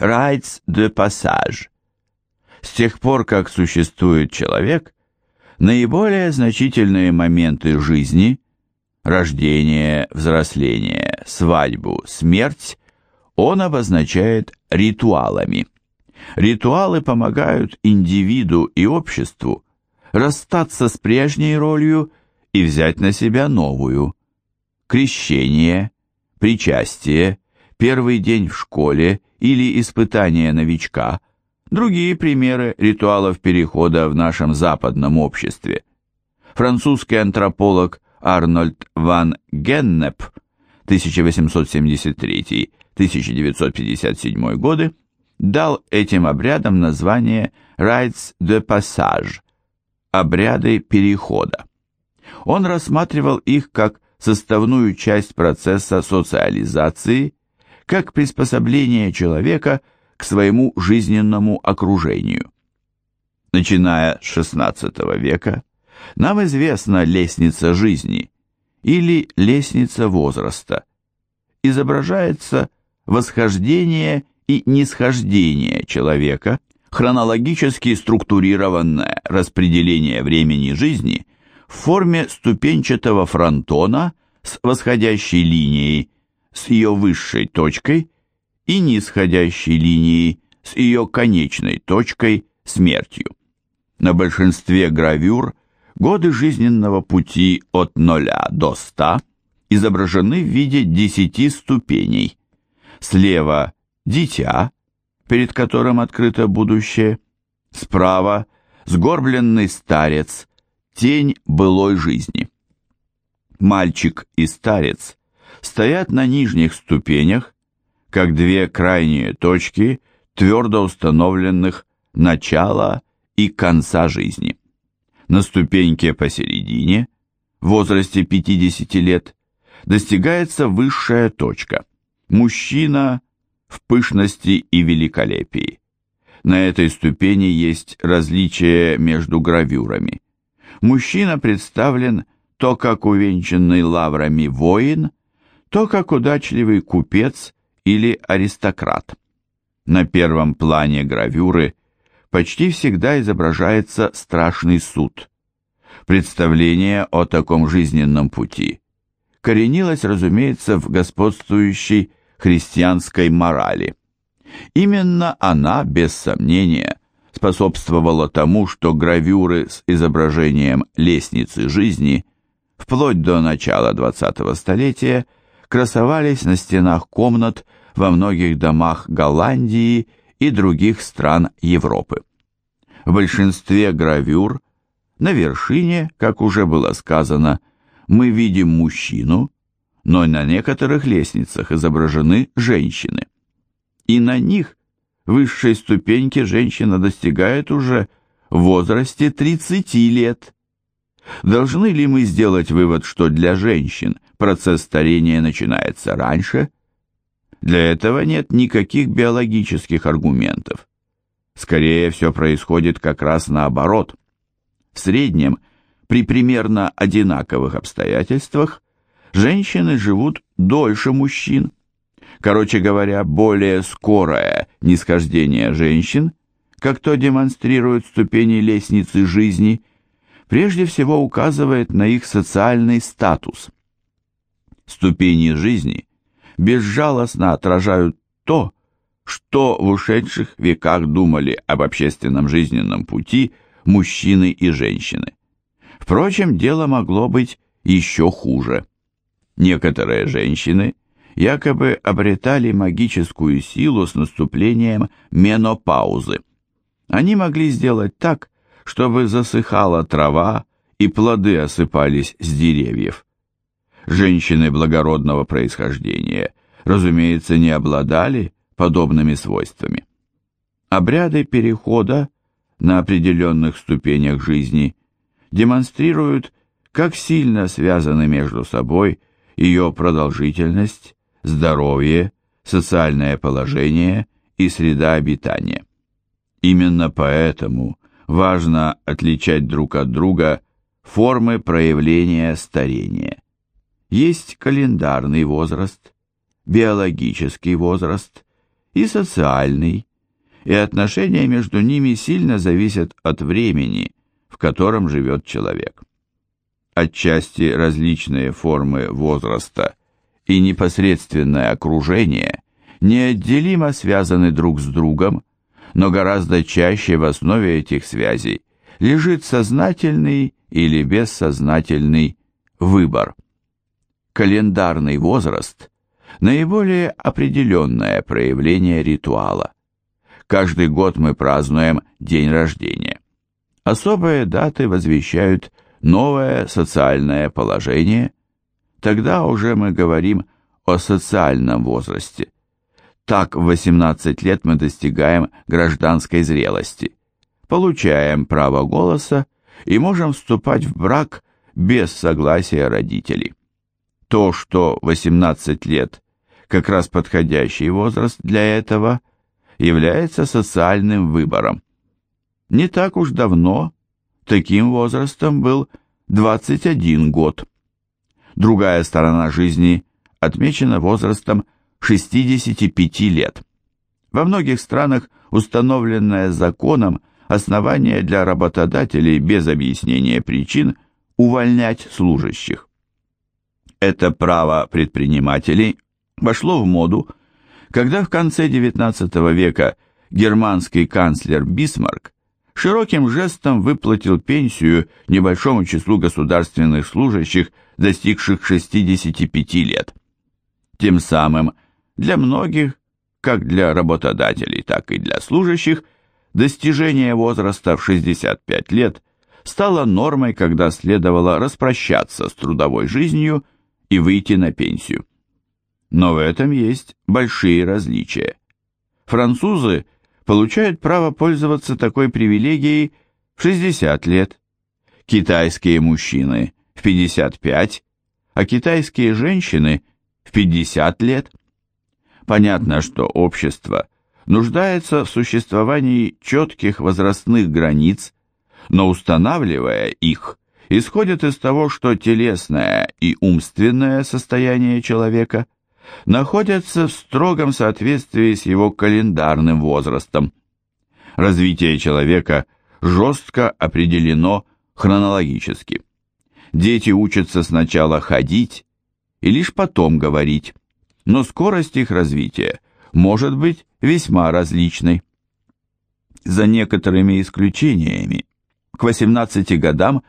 rites de passage. С тех пор, как существует человек, наиболее значительные моменты жизни – рождение, взросление, свадьбу, смерть – он обозначает ритуалами. Ритуалы помогают индивиду и обществу расстаться с прежней ролью и взять на себя новую. Крещение, причастие, первый день в школе или испытание новичка – другие примеры ритуалов перехода в нашем западном обществе. Французский антрополог Арнольд ван Геннеп 1873-1957 годы дал этим обрядам название «rites de passage» – обряды перехода. Он рассматривал их как составную часть процесса социализации, как приспособление человека к своему жизненному окружению. Начиная с XVI века, нам известна лестница жизни или лестница возраста. Изображается восхождение и нисхождение человека, хронологически структурированное распределение времени жизни в форме ступенчатого фронтона с восходящей линией, с ее высшей точкой и нисходящей линией с ее конечной точкой смертью. На большинстве гравюр годы жизненного пути от 0 до 100 изображены в виде 10 ступеней. Слева дитя, перед которым открыто будущее, справа сгорбленный старец, тень былой жизни. Мальчик и старец стоят на нижних ступенях, как две крайние точки твердо установленных начала и конца жизни. На ступеньке посередине, в возрасте 50 лет, достигается высшая точка. Мужчина в пышности и великолепии. На этой ступени есть различие между гравюрами. Мужчина представлен то как увенчанный лаврами воин, то как удачливый купец или аристократ. На первом плане гравюры почти всегда изображается страшный суд. Представление о таком жизненном пути коренилось, разумеется, в господствующей христианской морали. Именно она, без сомнения, способствовала тому, что гравюры с изображением лестницы жизни вплоть до начала XX столетия красовались на стенах комнат во многих домах Голландии и других стран Европы. В большинстве гравюр на вершине, как уже было сказано, мы видим мужчину, но на некоторых лестницах изображены женщины. И на них высшей ступеньки женщина достигает уже в возрасте 30 лет. Должны ли мы сделать вывод, что для женщин процесс старения начинается раньше? Для этого нет никаких биологических аргументов. Скорее, все происходит как раз наоборот. В среднем, при примерно одинаковых обстоятельствах, женщины живут дольше мужчин. Короче говоря, более скорое нисхождение женщин, как то демонстрируют ступени лестницы жизни, прежде всего указывает на их социальный статус. Ступени жизни безжалостно отражают то, что в ушедших веках думали об общественном жизненном пути мужчины и женщины. Впрочем, дело могло быть еще хуже. Некоторые женщины якобы обретали магическую силу с наступлением менопаузы. Они могли сделать так, чтобы засыхала трава и плоды осыпались с деревьев. Женщины благородного происхождения, разумеется, не обладали подобными свойствами. Обряды перехода на определенных ступенях жизни демонстрируют, как сильно связаны между собой ее продолжительность, здоровье, социальное положение и среда обитания. Именно поэтому важно отличать друг от друга формы проявления старения. Есть календарный возраст, биологический возраст и социальный, и отношения между ними сильно зависят от времени, в котором живет человек. Отчасти различные формы возраста и непосредственное окружение неотделимо связаны друг с другом, но гораздо чаще в основе этих связей лежит сознательный или бессознательный выбор. Календарный возраст – наиболее определенное проявление ритуала. Каждый год мы празднуем день рождения. Особые даты возвещают новое социальное положение. Тогда уже мы говорим о социальном возрасте. Так в 18 лет мы достигаем гражданской зрелости, получаем право голоса и можем вступать в брак без согласия родителей. То, что 18 лет как раз подходящий возраст для этого, является социальным выбором. Не так уж давно таким возрастом был 21 год. Другая сторона жизни отмечена возрастом 65 лет. Во многих странах установленное законом основание для работодателей без объяснения причин увольнять служащих. Это право предпринимателей вошло в моду, когда в конце XIX века германский канцлер Бисмарк широким жестом выплатил пенсию небольшому числу государственных служащих, достигших 65 лет. Тем самым для многих, как для работодателей, так и для служащих – Достижение возраста в 65 лет стало нормой, когда следовало распрощаться с трудовой жизнью и выйти на пенсию. Но в этом есть большие различия. Французы получают право пользоваться такой привилегией в 60 лет, китайские мужчины в 55, а китайские женщины в 50 лет. Понятно, что общество – нуждается в существовании четких возрастных границ, но устанавливая их, исходит из того, что телесное и умственное состояние человека находятся в строгом соответствии с его календарным возрастом. Развитие человека жестко определено хронологически. Дети учатся сначала ходить и лишь потом говорить, но скорость их развития может быть весьма различной. За некоторыми исключениями, к 18 годам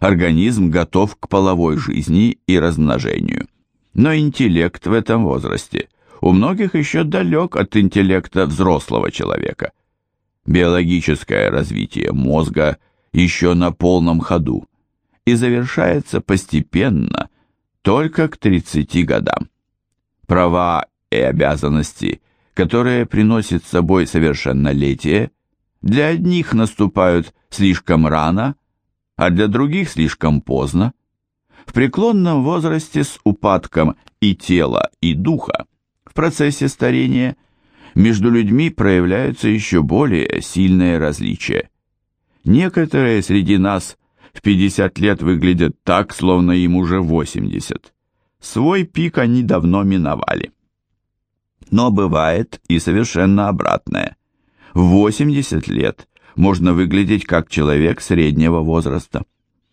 организм готов к половой жизни и размножению. Но интеллект в этом возрасте у многих еще далек от интеллекта взрослого человека. Биологическое развитие мозга еще на полном ходу и завершается постепенно только к 30 годам. Права и обязанности которые приносит с собой совершеннолетие, для одних наступают слишком рано, а для других слишком поздно. В преклонном возрасте с упадком и тела, и духа в процессе старения между людьми проявляются еще более сильные различия. Некоторые среди нас в 50 лет выглядят так, словно им уже 80. Свой пик они давно миновали. Но бывает и совершенно обратное. В 80 лет можно выглядеть как человек среднего возраста.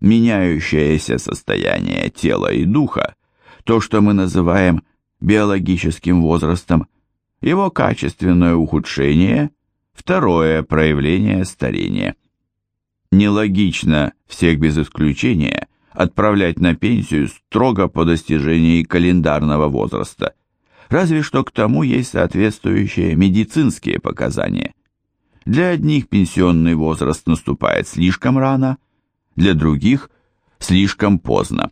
Меняющееся состояние тела и духа, то, что мы называем биологическим возрастом, его качественное ухудшение – второе проявление старения. Нелогично всех без исключения отправлять на пенсию строго по достижении календарного возраста – разве что к тому есть соответствующие медицинские показания. Для одних пенсионный возраст наступает слишком рано, для других – слишком поздно.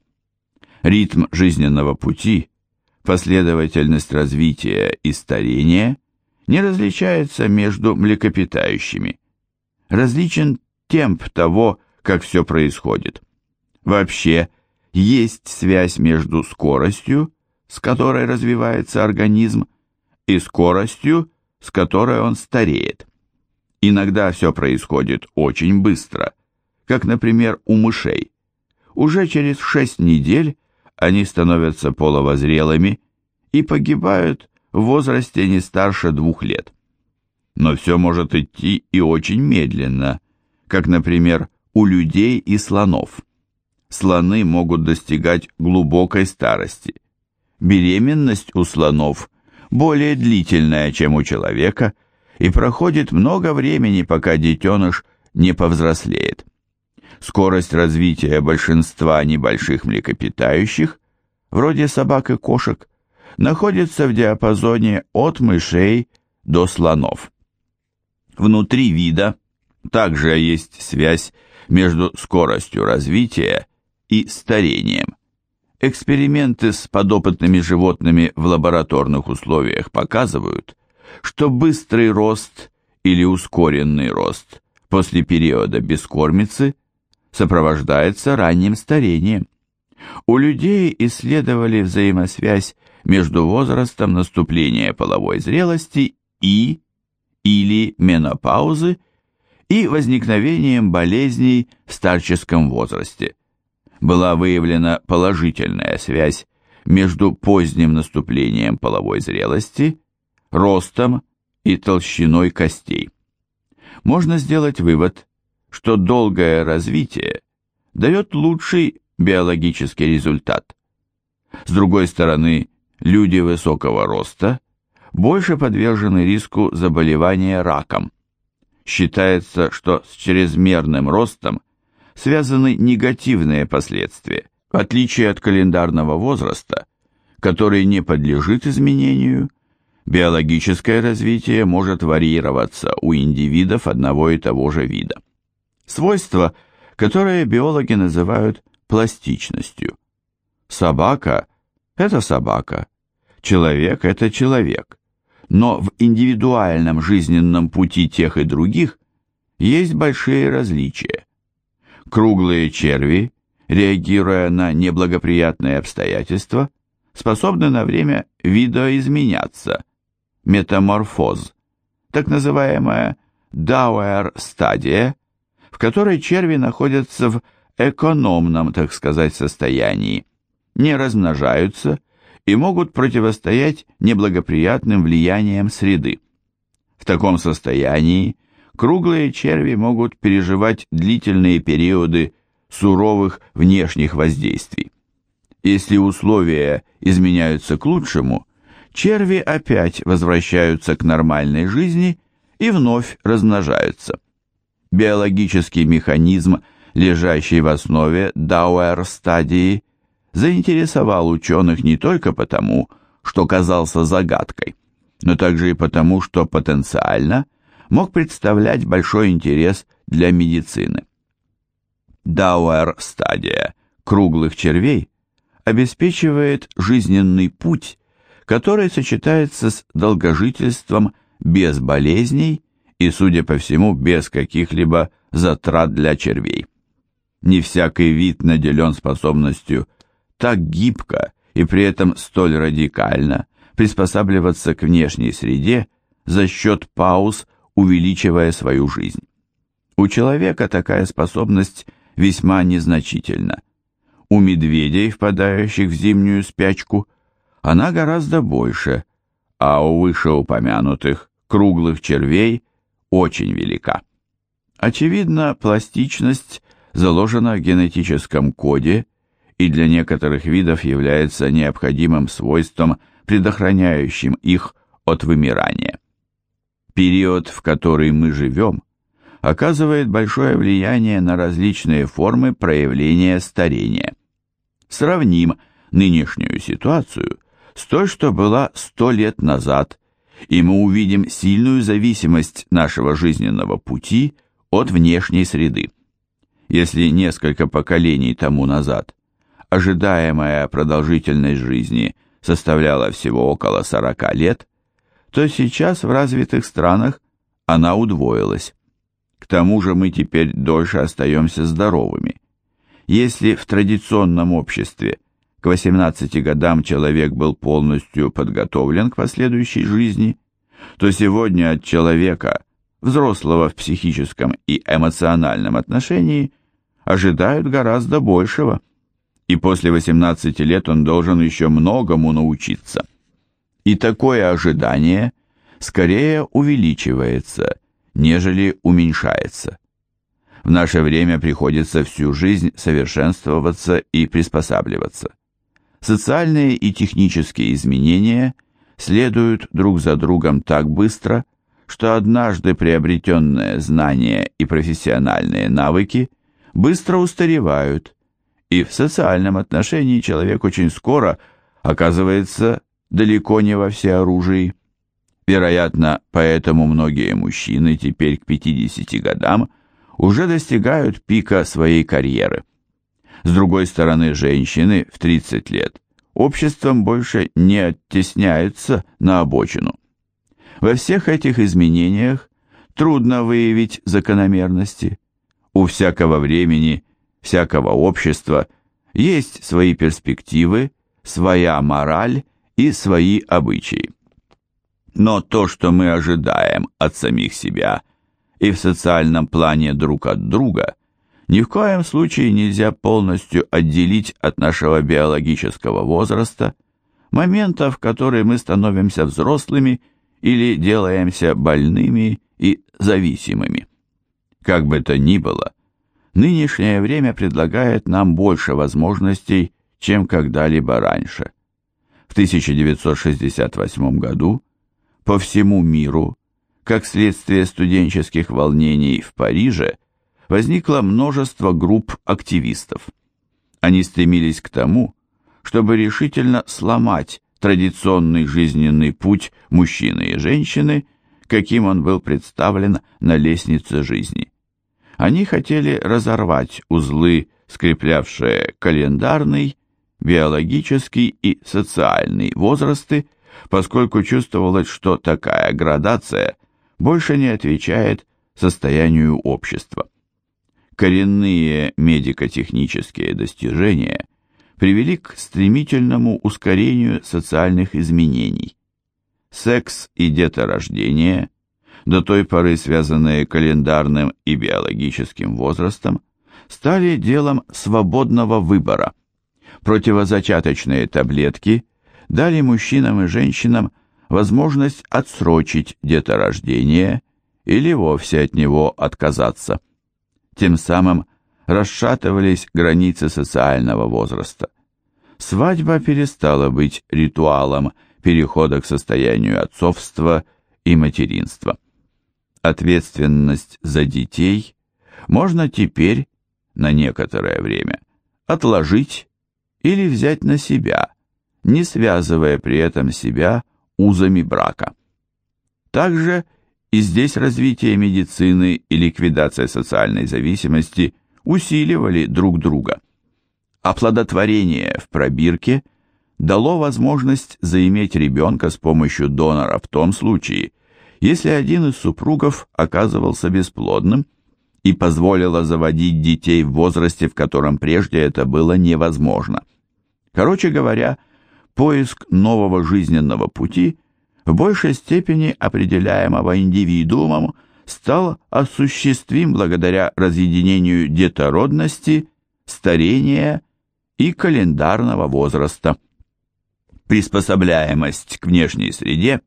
Ритм жизненного пути, последовательность развития и старения не различается между млекопитающими. Различен темп того, как все происходит. Вообще, есть связь между скоростью с которой развивается организм, и скоростью, с которой он стареет. Иногда все происходит очень быстро, как, например, у мышей. Уже через 6 недель они становятся половозрелыми и погибают в возрасте не старше двух лет. Но все может идти и очень медленно, как, например, у людей и слонов. Слоны могут достигать глубокой старости. Беременность у слонов более длительная, чем у человека, и проходит много времени, пока детеныш не повзрослеет. Скорость развития большинства небольших млекопитающих, вроде собак и кошек, находится в диапазоне от мышей до слонов. Внутри вида также есть связь между скоростью развития и старением. Эксперименты с подопытными животными в лабораторных условиях показывают, что быстрый рост или ускоренный рост после периода бескормицы сопровождается ранним старением. У людей исследовали взаимосвязь между возрастом наступления половой зрелости и или менопаузы и возникновением болезней в старческом возрасте. Была выявлена положительная связь между поздним наступлением половой зрелости, ростом и толщиной костей. Можно сделать вывод, что долгое развитие дает лучший биологический результат. С другой стороны, люди высокого роста больше подвержены риску заболевания раком, Считается, что с чрезмерным ростом связаны негативные последствия, в отличие от календарного возраста, который не подлежит изменению, биологическое развитие может варьироваться у индивидов одного и того же вида. Свойство, которое биологи называют пластичностью. Собака – это собака, человек – это человек но в индивидуальном жизненном пути тех и других есть большие различия. Круглые черви, реагируя на неблагоприятные обстоятельства, способны на время видоизменяться, метаморфоз, так называемая Дауэр-стадия, в которой черви находятся в экономном, так сказать, состоянии, не размножаются и могут противостоять неблагоприятным влияниям среды. В таком состоянии круглые черви могут переживать длительные периоды суровых внешних воздействий. Если условия изменяются к лучшему, черви опять возвращаются к нормальной жизни и вновь размножаются. Биологический механизм, лежащий в основе Дауэр-стадии, заинтересовал ученых не только потому, что казался загадкой, но также и потому, что потенциально мог представлять большой интерес для медицины. Дауэр-стадия круглых червей обеспечивает жизненный путь, который сочетается с долгожительством без болезней и, судя по всему, без каких-либо затрат для червей. Не всякий вид наделен способностью так гибко и при этом столь радикально приспосабливаться к внешней среде за счет пауз, увеличивая свою жизнь. У человека такая способность весьма незначительна. У медведей, впадающих в зимнюю спячку, она гораздо больше, а у вышеупомянутых круглых червей очень велика. Очевидно, пластичность заложена в генетическом коде и для некоторых видов является необходимым свойством, предохраняющим их от вымирания. Период, в который мы живем, оказывает большое влияние на различные формы проявления старения. Сравним нынешнюю ситуацию с той, что была сто лет назад, и мы увидим сильную зависимость нашего жизненного пути от внешней среды. Если несколько поколений тому назад ожидаемая продолжительность жизни составляла всего около 40 лет, то сейчас в развитых странах она удвоилась. К тому же мы теперь дольше остаемся здоровыми. Если в традиционном обществе к 18 годам человек был полностью подготовлен к последующей жизни, то сегодня от человека, взрослого в психическом и эмоциональном отношении, ожидают гораздо большего – и после 18 лет он должен еще многому научиться. И такое ожидание скорее увеличивается, нежели уменьшается. В наше время приходится всю жизнь совершенствоваться и приспосабливаться. Социальные и технические изменения следуют друг за другом так быстро, что однажды приобретенные знания и профессиональные навыки быстро устаревают, и в социальном отношении человек очень скоро оказывается далеко не во всеоружии. Вероятно, поэтому многие мужчины теперь к 50 годам уже достигают пика своей карьеры. С другой стороны, женщины в 30 лет обществом больше не оттесняются на обочину. Во всех этих изменениях трудно выявить закономерности. У всякого времени, всякого общества есть свои перспективы, своя мораль и свои обычаи. Но то, что мы ожидаем от самих себя и в социальном плане друг от друга, ни в коем случае нельзя полностью отделить от нашего биологического возраста, момента, в который мы становимся взрослыми или делаемся больными и зависимыми. Как бы то ни было, нынешнее время предлагает нам больше возможностей, чем когда-либо раньше. В 1968 году по всему миру, как следствие студенческих волнений в Париже, возникло множество групп активистов. Они стремились к тому, чтобы решительно сломать традиционный жизненный путь мужчины и женщины, каким он был представлен на лестнице жизни. Они хотели разорвать узлы, скреплявшие календарный, биологический и социальный возрасты, поскольку чувствовалось, что такая градация больше не отвечает состоянию общества. Коренные медико-технические достижения привели к стремительному ускорению социальных изменений. Секс и деторождение, до той поры связанные календарным и биологическим возрастом, стали делом свободного выбора. Противозачаточные таблетки дали мужчинам и женщинам возможность отсрочить деторождение или вовсе от него отказаться. Тем самым расшатывались границы социального возраста. Свадьба перестала быть ритуалом перехода к состоянию отцовства и материнства. Ответственность за детей можно теперь на некоторое время отложить или взять на себя, не связывая при этом себя узами брака. Также и здесь развитие медицины и ликвидация социальной зависимости усиливали друг друга. Оплодотворение в пробирке дало возможность заиметь ребенка с помощью донора в том случае, если один из супругов оказывался бесплодным и позволило заводить детей в возрасте, в котором прежде это было невозможно. Короче говоря, поиск нового жизненного пути в большей степени определяемого индивидуумом стал осуществим благодаря разъединению детородности, старения и календарного возраста. Приспособляемость к внешней среде,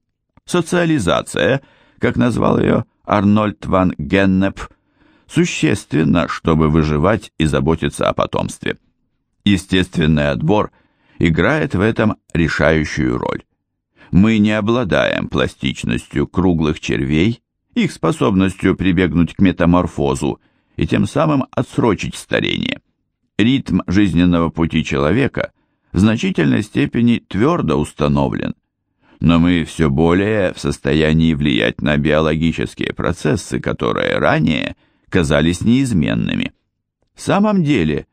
социализация, как назвал ее Арнольд ван Геннеп, существенно, чтобы выживать и заботиться о потомстве. Естественный отбор играет в этом решающую роль. Мы не обладаем пластичностью круглых червей, их способностью прибегнуть к метаморфозу и тем самым отсрочить старение. Ритм жизненного пути человека в значительной степени твердо установлен, но мы все более в состоянии влиять на биологические процессы, которые ранее – казались неизменными. В самом деле,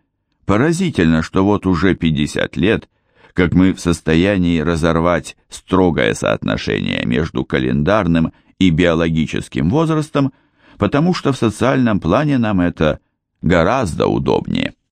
поразительно, что вот уже 50 лет, как мы в состоянии разорвать строгое соотношение между календарным и биологическим возрастом, потому что в социальном плане нам это гораздо удобнее.